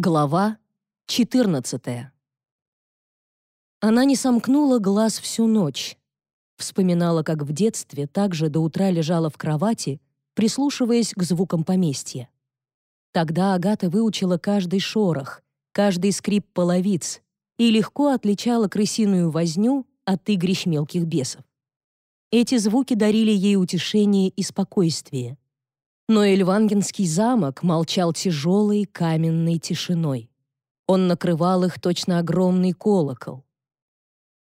Глава 14 Она не сомкнула глаз всю ночь. Вспоминала, как в детстве также до утра лежала в кровати, прислушиваясь к звукам поместья. Тогда Агата выучила каждый шорох, каждый скрип половиц и легко отличала крысиную возню от игрищ мелких бесов. Эти звуки дарили ей утешение и спокойствие. Но Эльвангенский замок молчал тяжелой каменной тишиной. Он накрывал их точно огромный колокол.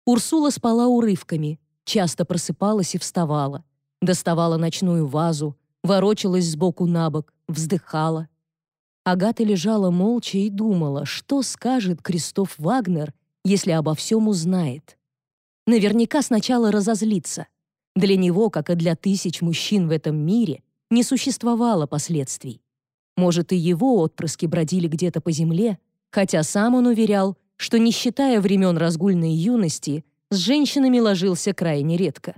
Урсула спала урывками, часто просыпалась и вставала, доставала ночную вазу, ворочалась сбоку на бок, вздыхала. Агата лежала молча и думала, что скажет Кристоф Вагнер, если обо всем узнает. Наверняка сначала разозлится. Для него, как и для тысяч мужчин в этом мире, не существовало последствий. Может, и его отпрыски бродили где-то по земле, хотя сам он уверял, что, не считая времен разгульной юности, с женщинами ложился крайне редко.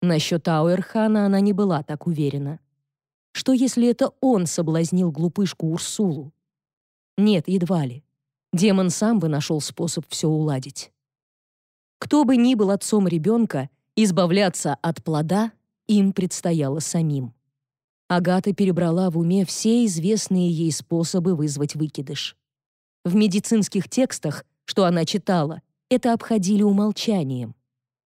Насчет Ауэрхана она не была так уверена. Что, если это он соблазнил глупышку Урсулу? Нет, едва ли. Демон сам бы нашел способ все уладить. Кто бы ни был отцом ребенка, избавляться от плода им предстояло самим. Агата перебрала в уме все известные ей способы вызвать выкидыш. В медицинских текстах, что она читала, это обходили умолчанием.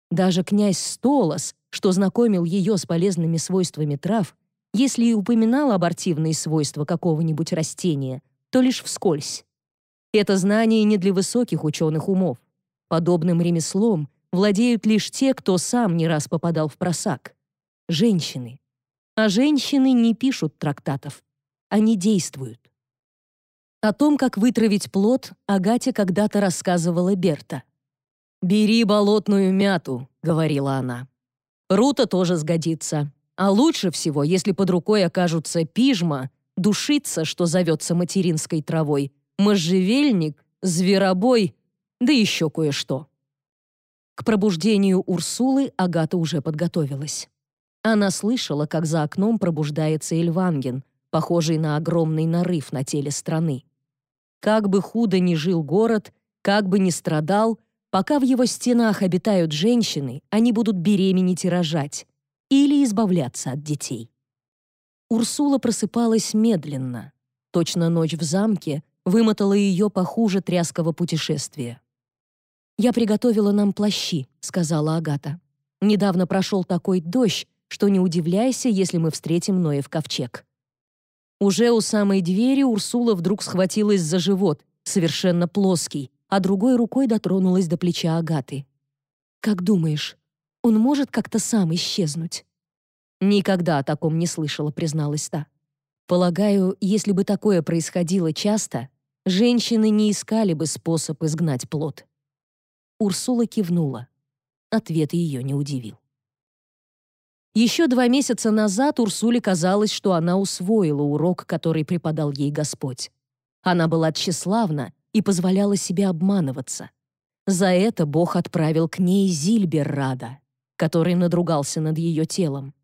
Даже князь Столос, что знакомил ее с полезными свойствами трав, если и упоминал абортивные свойства какого-нибудь растения, то лишь вскользь. Это знание не для высоких ученых умов. Подобным ремеслом владеют лишь те, кто сам не раз попадал в просак. Женщины. А женщины не пишут трактатов. Они действуют. О том, как вытравить плод, Агате когда-то рассказывала Берта. «Бери болотную мяту», — говорила она. «Рута тоже сгодится. А лучше всего, если под рукой окажутся пижма, душица, что зовется материнской травой, можжевельник, зверобой, да еще кое-что». К пробуждению Урсулы Агата уже подготовилась. Она слышала, как за окном пробуждается Эльванген, похожий на огромный нарыв на теле страны. Как бы худо ни жил город, как бы ни страдал, пока в его стенах обитают женщины, они будут беременеть и рожать или избавляться от детей. Урсула просыпалась медленно. Точно ночь в замке вымотала ее похуже тряского путешествия. «Я приготовила нам плащи», — сказала Агата. «Недавно прошел такой дождь, что не удивляйся, если мы встретим Ноев ковчег. Уже у самой двери Урсула вдруг схватилась за живот, совершенно плоский, а другой рукой дотронулась до плеча Агаты. «Как думаешь, он может как-то сам исчезнуть?» «Никогда о таком не слышала», — призналась та. «Полагаю, если бы такое происходило часто, женщины не искали бы способ изгнать плод». Урсула кивнула. Ответ ее не удивил. Еще два месяца назад Урсуле казалось, что она усвоила урок, который преподал ей Господь. Она была тщеславна и позволяла себе обманываться. За это Бог отправил к ней Зильберрада, который надругался над ее телом.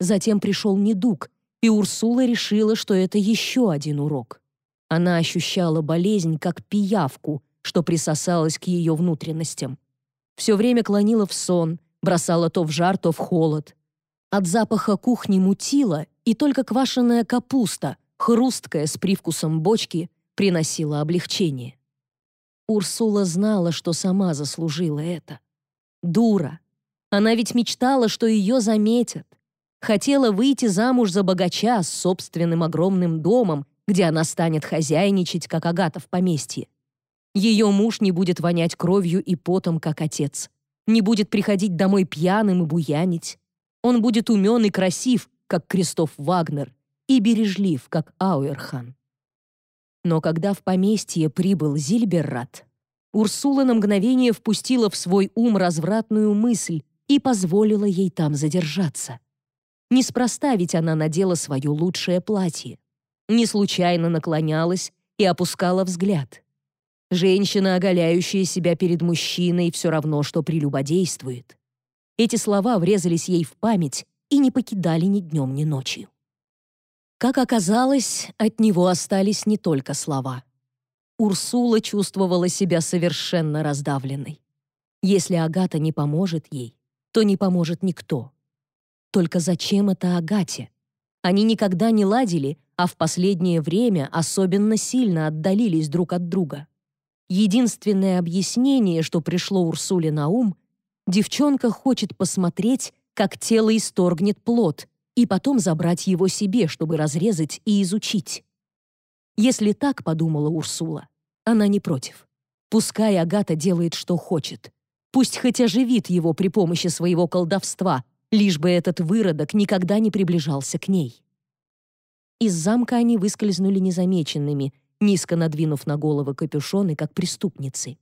Затем пришел недуг, и Урсула решила, что это еще один урок. Она ощущала болезнь как пиявку, что присосалась к ее внутренностям. Все время клонила в сон, бросала то в жар, то в холод. От запаха кухни мутила, и только квашеная капуста, хрусткая с привкусом бочки, приносила облегчение. Урсула знала, что сама заслужила это. Дура. Она ведь мечтала, что ее заметят. Хотела выйти замуж за богача с собственным огромным домом, где она станет хозяйничать, как Агата в поместье. Ее муж не будет вонять кровью и потом, как отец. Не будет приходить домой пьяным и буянить. Он будет умен и красив, как Кристоф Вагнер, и бережлив, как Ауэрхан. Но когда в поместье прибыл Зильберрат, Урсула на мгновение впустила в свой ум развратную мысль и позволила ей там задержаться. Неспроста ведь она надела свое лучшее платье. Не случайно наклонялась и опускала взгляд. Женщина, оголяющая себя перед мужчиной, все равно, что прелюбодействует. Эти слова врезались ей в память и не покидали ни днем, ни ночью. Как оказалось, от него остались не только слова. Урсула чувствовала себя совершенно раздавленной. Если Агата не поможет ей, то не поможет никто. Только зачем это Агате? Они никогда не ладили, а в последнее время особенно сильно отдалились друг от друга. Единственное объяснение, что пришло Урсуле на ум, девчонка хочет посмотреть, как тело исторгнет плод, и потом забрать его себе, чтобы разрезать и изучить. Если так, подумала Урсула, она не против. Пускай Агата делает, что хочет. Пусть хоть оживит его при помощи своего колдовства, лишь бы этот выродок никогда не приближался к ней. Из замка они выскользнули незамеченными, низко надвинув на головы капюшоны, как преступницы.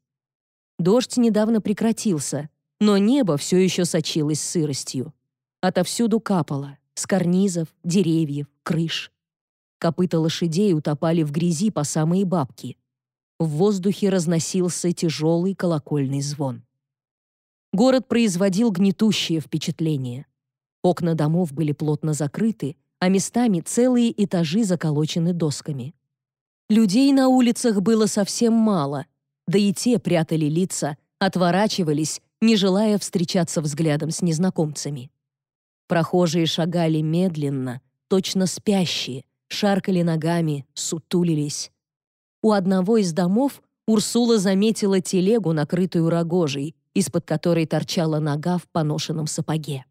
Дождь недавно прекратился, но небо все еще сочилось сыростью. Отовсюду капало, с карнизов, деревьев, крыш. Копыта лошадей утопали в грязи по самые бабки. В воздухе разносился тяжелый колокольный звон. Город производил гнетущее впечатление. Окна домов были плотно закрыты, а местами целые этажи заколочены досками. Людей на улицах было совсем мало, да и те прятали лица, отворачивались, не желая встречаться взглядом с незнакомцами. Прохожие шагали медленно, точно спящие, шаркали ногами, сутулились. У одного из домов Урсула заметила телегу, накрытую рогожей, из-под которой торчала нога в поношенном сапоге.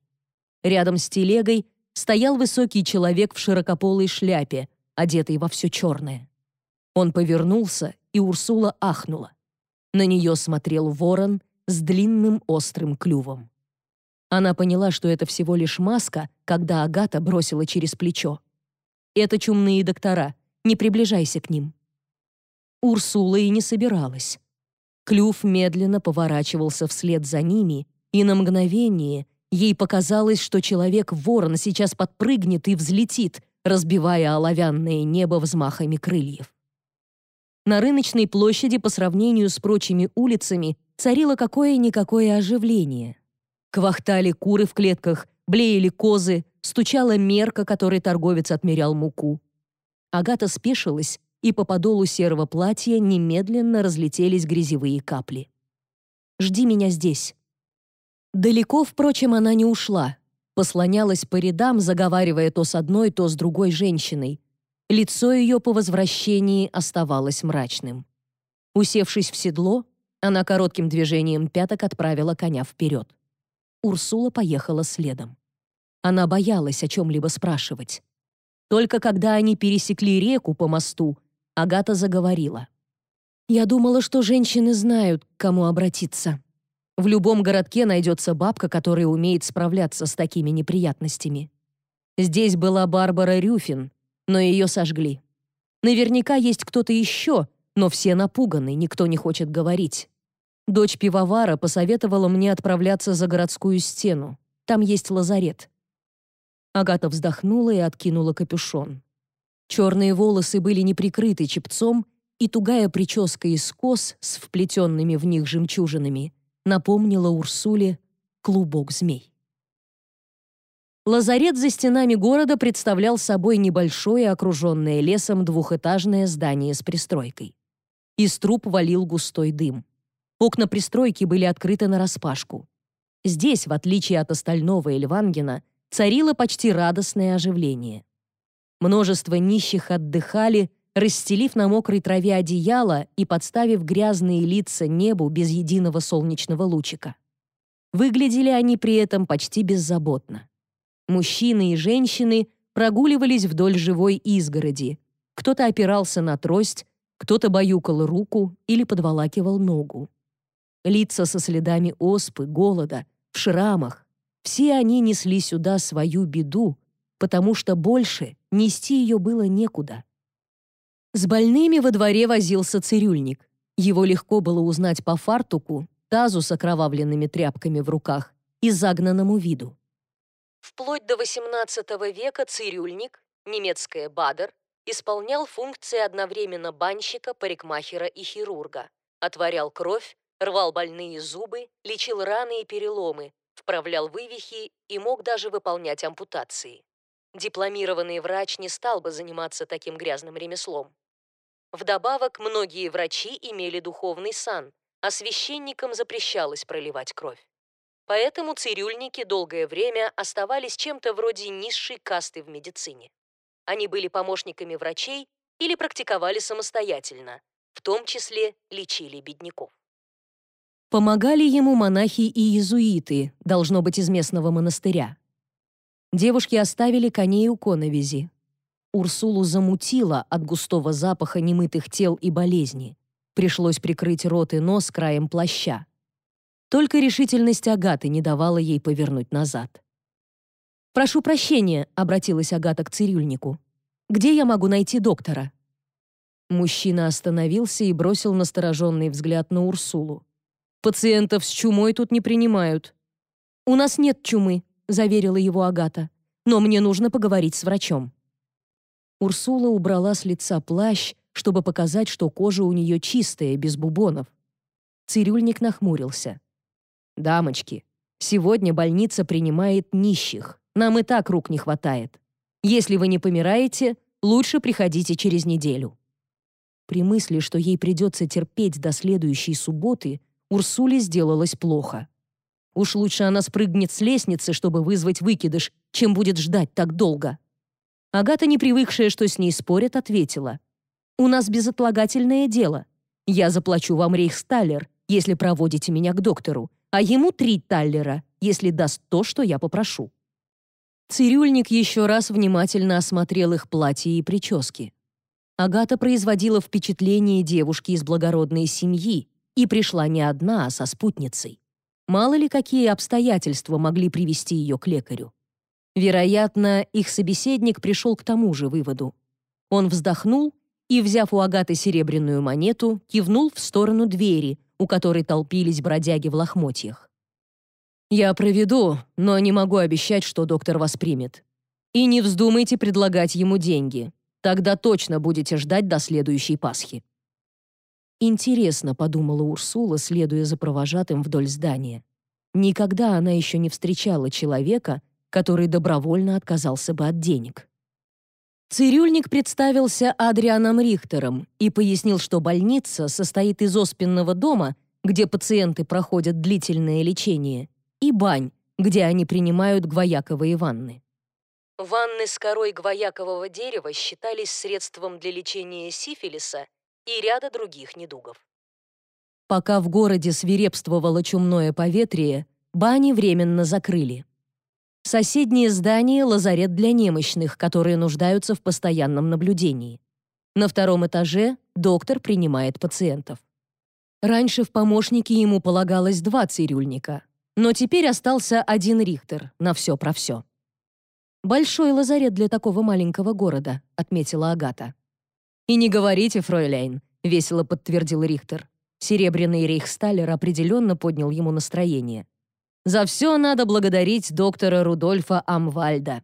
Рядом с телегой стоял высокий человек в широкополой шляпе, одетый во все черное. Он повернулся, и Урсула ахнула. На нее смотрел ворон с длинным острым клювом. Она поняла, что это всего лишь маска, когда Агата бросила через плечо. «Это чумные доктора. Не приближайся к ним». Урсула и не собиралась. Клюв медленно поворачивался вслед за ними, и на мгновение Ей показалось, что человек-ворон сейчас подпрыгнет и взлетит, разбивая оловянное небо взмахами крыльев. На рыночной площади по сравнению с прочими улицами царило какое-никакое оживление. Квахтали куры в клетках, блеяли козы, стучала мерка, которой торговец отмерял муку. Агата спешилась, и по подолу серого платья немедленно разлетелись грязевые капли. «Жди меня здесь», Далеко, впрочем, она не ушла. Послонялась по рядам, заговаривая то с одной, то с другой женщиной. Лицо ее по возвращении оставалось мрачным. Усевшись в седло, она коротким движением пяток отправила коня вперед. Урсула поехала следом. Она боялась о чем-либо спрашивать. Только когда они пересекли реку по мосту, Агата заговорила. «Я думала, что женщины знают, к кому обратиться. В любом городке найдется бабка, которая умеет справляться с такими неприятностями. Здесь была Барбара Рюфин, но ее сожгли. Наверняка есть кто-то еще, но все напуганы, никто не хочет говорить. Дочь пивовара посоветовала мне отправляться за городскую стену. Там есть лазарет. Агата вздохнула и откинула капюшон. Черные волосы были не прикрыты чепцом, и тугая прическа из кос с вплетенными в них жемчужинами напомнила Урсуле клубок змей. Лазарет за стенами города представлял собой небольшое, окруженное лесом двухэтажное здание с пристройкой. Из труб валил густой дым. Окна пристройки были открыты нараспашку. Здесь, в отличие от остального Эльвангена, царило почти радостное оживление. Множество нищих отдыхали, расстелив на мокрой траве одеяло и подставив грязные лица небу без единого солнечного лучика. Выглядели они при этом почти беззаботно. Мужчины и женщины прогуливались вдоль живой изгороди. Кто-то опирался на трость, кто-то баюкал руку или подволакивал ногу. Лица со следами оспы, голода, в шрамах. Все они несли сюда свою беду, потому что больше нести ее было некуда. С больными во дворе возился цирюльник. Его легко было узнать по фартуку, тазу с окровавленными тряпками в руках и загнанному виду. Вплоть до XVIII века цирюльник, немецкое «бадер», исполнял функции одновременно банщика, парикмахера и хирурга. Отворял кровь, рвал больные зубы, лечил раны и переломы, вправлял вывихи и мог даже выполнять ампутации. Дипломированный врач не стал бы заниматься таким грязным ремеслом. Вдобавок, многие врачи имели духовный сан, а священникам запрещалось проливать кровь. Поэтому цирюльники долгое время оставались чем-то вроде низшей касты в медицине. Они были помощниками врачей или практиковали самостоятельно, в том числе лечили бедняков. Помогали ему монахи и иезуиты, должно быть, из местного монастыря. Девушки оставили коней у коновизи. Урсулу замутило от густого запаха немытых тел и болезни. Пришлось прикрыть рот и нос краем плаща. Только решительность Агаты не давала ей повернуть назад. «Прошу прощения», — обратилась Агата к цирюльнику. «Где я могу найти доктора?» Мужчина остановился и бросил настороженный взгляд на Урсулу. «Пациентов с чумой тут не принимают». «У нас нет чумы», — заверила его Агата. «Но мне нужно поговорить с врачом». Урсула убрала с лица плащ, чтобы показать, что кожа у нее чистая, без бубонов. Цирюльник нахмурился. «Дамочки, сегодня больница принимает нищих. Нам и так рук не хватает. Если вы не помираете, лучше приходите через неделю». При мысли, что ей придется терпеть до следующей субботы, Урсуле сделалось плохо. Уж лучше она спрыгнет с лестницы, чтобы вызвать выкидыш, чем будет ждать так долго. Агата, не привыкшая, что с ней спорят, ответила. «У нас безотлагательное дело. Я заплачу вам рейхсталлер, если проводите меня к доктору, а ему три таллера, если даст то, что я попрошу». Цирюльник еще раз внимательно осмотрел их платья и прически. Агата производила впечатление девушки из благородной семьи и пришла не одна, а со спутницей. Мало ли какие обстоятельства могли привести ее к лекарю. Вероятно, их собеседник пришел к тому же выводу. Он вздохнул и, взяв у Агаты серебряную монету, кивнул в сторону двери, у которой толпились бродяги в лохмотьях. «Я проведу, но не могу обещать, что доктор вас примет. И не вздумайте предлагать ему деньги. Тогда точно будете ждать до следующей Пасхи». «Интересно», — подумала Урсула, следуя за провожатым вдоль здания. Никогда она еще не встречала человека, который добровольно отказался бы от денег. Цирюльник представился Адрианом Рихтером и пояснил, что больница состоит из оспенного дома, где пациенты проходят длительное лечение, и бань, где они принимают гвояковые ванны. Ванны с корой гвоякового дерева считались средством для лечения сифилиса и ряда других недугов. Пока в городе свирепствовало чумное поветрие, бани временно закрыли. Соседнее здание — лазарет для немощных, которые нуждаются в постоянном наблюдении. На втором этаже доктор принимает пациентов. Раньше в помощнике ему полагалось два цирюльника, но теперь остался один Рихтер на все про все. «Большой лазарет для такого маленького города», — отметила Агата. «И не говорите, фройляйн», — весело подтвердил Рихтер. Серебряный рейхсталлер определенно поднял ему настроение. «За все надо благодарить доктора Рудольфа Амвальда.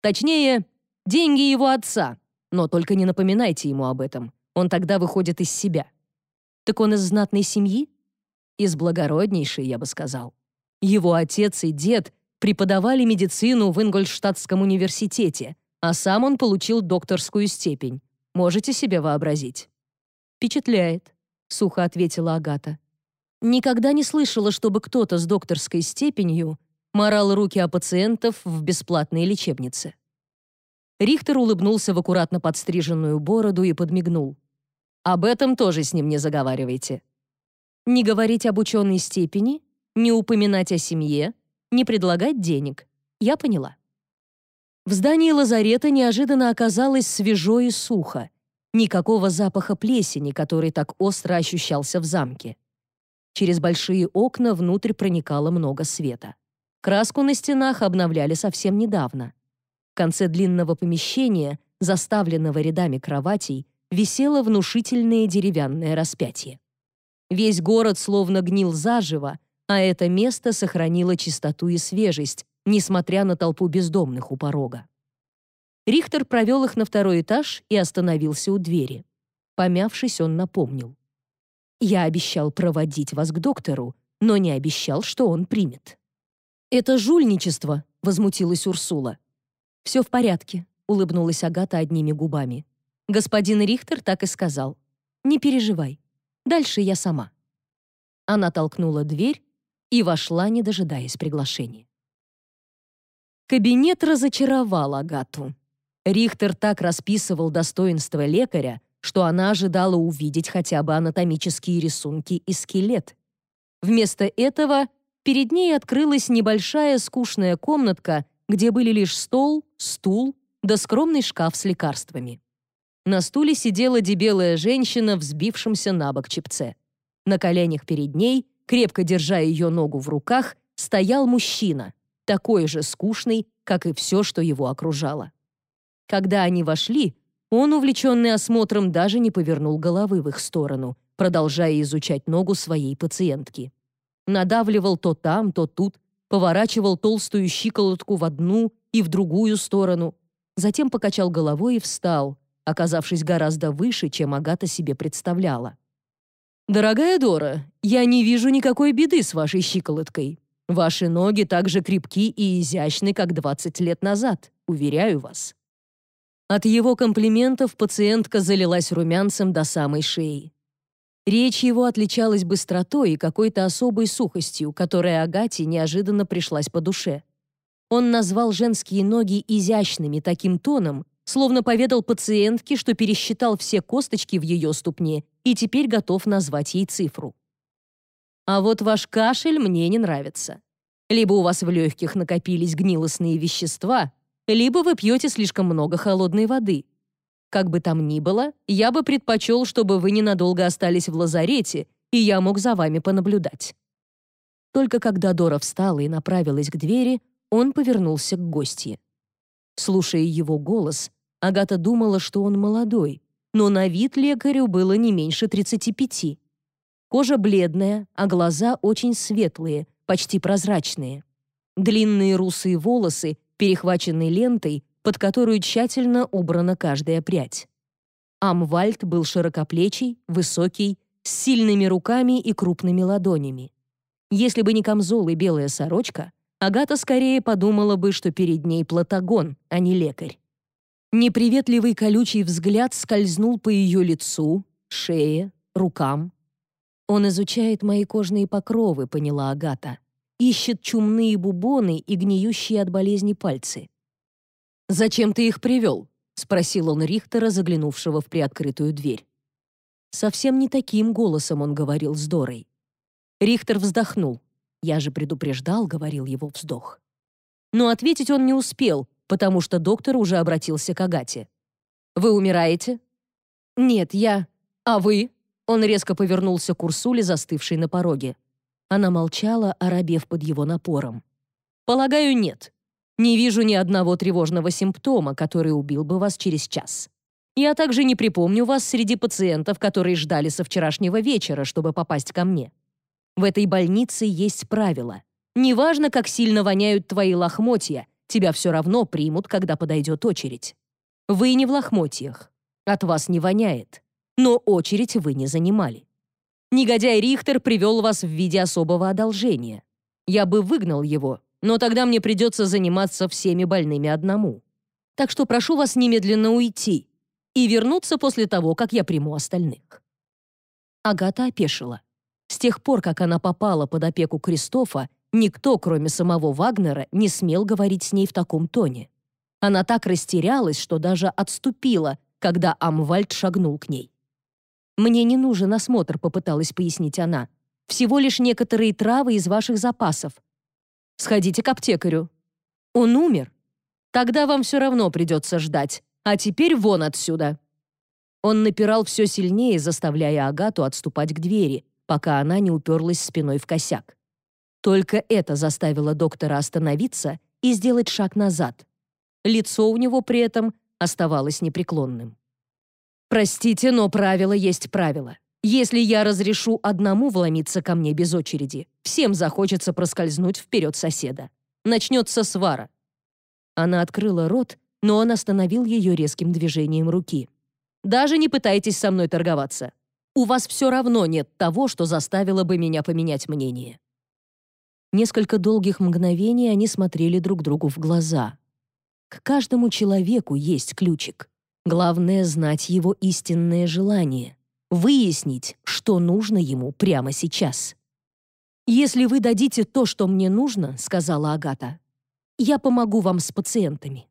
Точнее, деньги его отца. Но только не напоминайте ему об этом. Он тогда выходит из себя». «Так он из знатной семьи?» «Из благороднейшей, я бы сказал». Его отец и дед преподавали медицину в Ингольштадтском университете, а сам он получил докторскую степень. Можете себе вообразить? «Впечатляет», — сухо ответила Агата. «Никогда не слышала, чтобы кто-то с докторской степенью морал руки о пациентов в бесплатной лечебнице». Рихтер улыбнулся в аккуратно подстриженную бороду и подмигнул. «Об этом тоже с ним не заговаривайте». «Не говорить об ученой степени?» не упоминать о семье, не предлагать денег. Я поняла. В здании лазарета неожиданно оказалось свежо и сухо. Никакого запаха плесени, который так остро ощущался в замке. Через большие окна внутрь проникало много света. Краску на стенах обновляли совсем недавно. В конце длинного помещения, заставленного рядами кроватей, висело внушительное деревянное распятие. Весь город словно гнил заживо, а это место сохранило чистоту и свежесть, несмотря на толпу бездомных у порога. Рихтер провел их на второй этаж и остановился у двери. Помявшись, он напомнил. «Я обещал проводить вас к доктору, но не обещал, что он примет». «Это жульничество», — возмутилась Урсула. «Все в порядке», — улыбнулась Агата одними губами. Господин Рихтер так и сказал. Не переживай. Дальше я сама». Она толкнула дверь и вошла, не дожидаясь приглашения. Кабинет разочаровал Агату. Рихтер так расписывал достоинства лекаря, что она ожидала увидеть хотя бы анатомические рисунки и скелет. Вместо этого перед ней открылась небольшая скучная комнатка, где были лишь стол, стул да скромный шкаф с лекарствами. На стуле сидела дебелая женщина в сбившемся на бок чепце. На коленях перед ней, крепко держа ее ногу в руках, стоял мужчина, такой же скучный, как и все, что его окружало. Когда они вошли, он, увлеченный осмотром, даже не повернул головы в их сторону, продолжая изучать ногу своей пациентки. Надавливал то там, то тут, поворачивал толстую щиколотку в одну и в другую сторону, затем покачал головой и встал, оказавшись гораздо выше, чем Агата себе представляла. «Дорогая Дора, я не вижу никакой беды с вашей щиколоткой. Ваши ноги так же крепки и изящны, как 20 лет назад, уверяю вас». От его комплиментов пациентка залилась румянцем до самой шеи. Речь его отличалась быстротой и какой-то особой сухостью, которая Агате неожиданно пришлась по душе. Он назвал женские ноги изящными таким тоном, словно поведал пациентке, что пересчитал все косточки в ее ступне и теперь готов назвать ей цифру. «А вот ваш кашель мне не нравится. Либо у вас в легких накопились гнилостные вещества, либо вы пьете слишком много холодной воды. Как бы там ни было, я бы предпочел, чтобы вы ненадолго остались в лазарете, и я мог за вами понаблюдать». Только когда Дора встала и направилась к двери, он повернулся к гостье. Слушая его голос, Агата думала, что он молодой, но на вид лекарю было не меньше 35. Кожа бледная, а глаза очень светлые, почти прозрачные. Длинные русые волосы перехваченной лентой, под которую тщательно убрана каждая прядь. Амвальд был широкоплечий, высокий, с сильными руками и крупными ладонями. Если бы не камзол и белая сорочка, Агата скорее подумала бы, что перед ней платагон, а не лекарь. Неприветливый колючий взгляд скользнул по ее лицу, шее, рукам. «Он изучает мои кожные покровы», — поняла Агата ищет чумные бубоны и гниющие от болезни пальцы. «Зачем ты их привел?» — спросил он Рихтера, заглянувшего в приоткрытую дверь. Совсем не таким голосом он говорил с Дорой. Рихтер вздохнул. «Я же предупреждал», — говорил его вздох. Но ответить он не успел, потому что доктор уже обратился к Агате. «Вы умираете?» «Нет, я...» «А вы?» Он резко повернулся к Урсуле, застывшей на пороге. Она молчала, оробев под его напором. «Полагаю, нет. Не вижу ни одного тревожного симптома, который убил бы вас через час. Я также не припомню вас среди пациентов, которые ждали со вчерашнего вечера, чтобы попасть ко мне. В этой больнице есть правило. Неважно, как сильно воняют твои лохмотья, тебя все равно примут, когда подойдет очередь. Вы не в лохмотьях. От вас не воняет. Но очередь вы не занимали. Негодяй Рихтер привел вас в виде особого одолжения. Я бы выгнал его, но тогда мне придется заниматься всеми больными одному. Так что прошу вас немедленно уйти и вернуться после того, как я приму остальных». Агата опешила. С тех пор, как она попала под опеку Кристофа, никто, кроме самого Вагнера, не смел говорить с ней в таком тоне. Она так растерялась, что даже отступила, когда Амвальд шагнул к ней. «Мне не нужен осмотр», — попыталась пояснить она. «Всего лишь некоторые травы из ваших запасов. Сходите к аптекарю». «Он умер. Тогда вам все равно придется ждать. А теперь вон отсюда». Он напирал все сильнее, заставляя Агату отступать к двери, пока она не уперлась спиной в косяк. Только это заставило доктора остановиться и сделать шаг назад. Лицо у него при этом оставалось непреклонным. Простите, но правило есть правило. Если я разрешу одному вломиться ко мне без очереди, всем захочется проскользнуть вперед соседа. Начнется свара. Она открыла рот, но он остановил ее резким движением руки. «Даже не пытайтесь со мной торговаться. У вас все равно нет того, что заставило бы меня поменять мнение». Несколько долгих мгновений они смотрели друг другу в глаза. К каждому человеку есть ключик. Главное — знать его истинное желание. выяснить, что нужно ему прямо сейчас. «Если вы дадите то, что мне нужно», — сказала Агата, — «я помогу вам с пациентами».